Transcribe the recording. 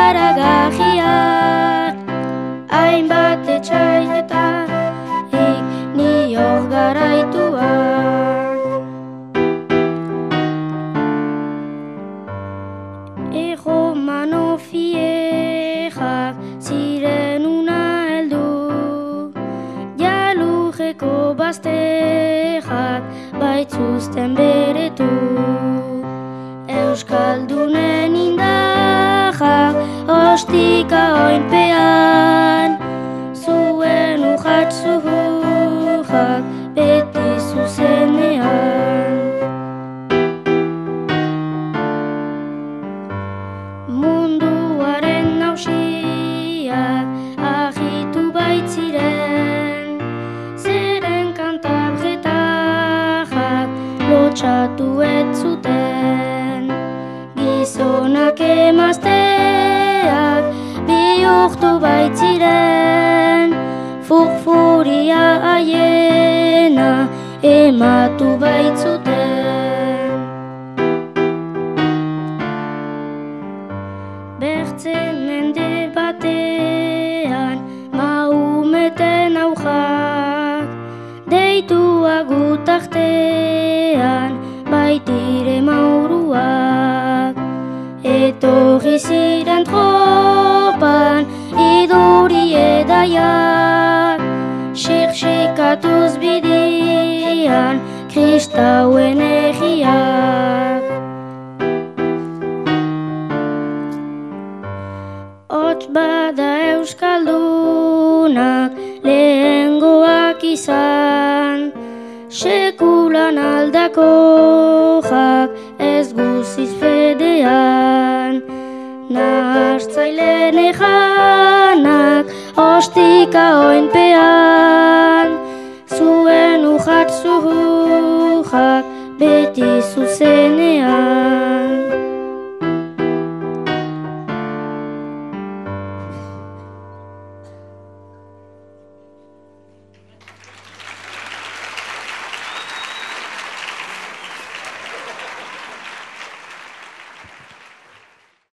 ikaragajia hainbat etxaieta ik ni hor garaitua Ego mano fiejak ziren una eldu Jalujeko baztejak baitzuzten beretu. Euskaldunen ostika oinpean Zuen ujat zuhujak beti zuzenean. Munduaren nausiak agitu baitziren. Zeren kantabretajak lotxatu ez zuten. Gizonak emazteak bihurtu baitziren Furfuria aiena ematu baitzuten. Bertze mende batean maumeten aujak Deitua gutartean baitire mauruak Etorri ziren tropan Xerxekatuz bidian kristauen egiak Hots bada euskaldunak lehengoak izan. Sekulan aldako jak ez guziz fedean. Nartzailen ejanak ostika oinpean Zuen ujat zuhujak beti zuzenean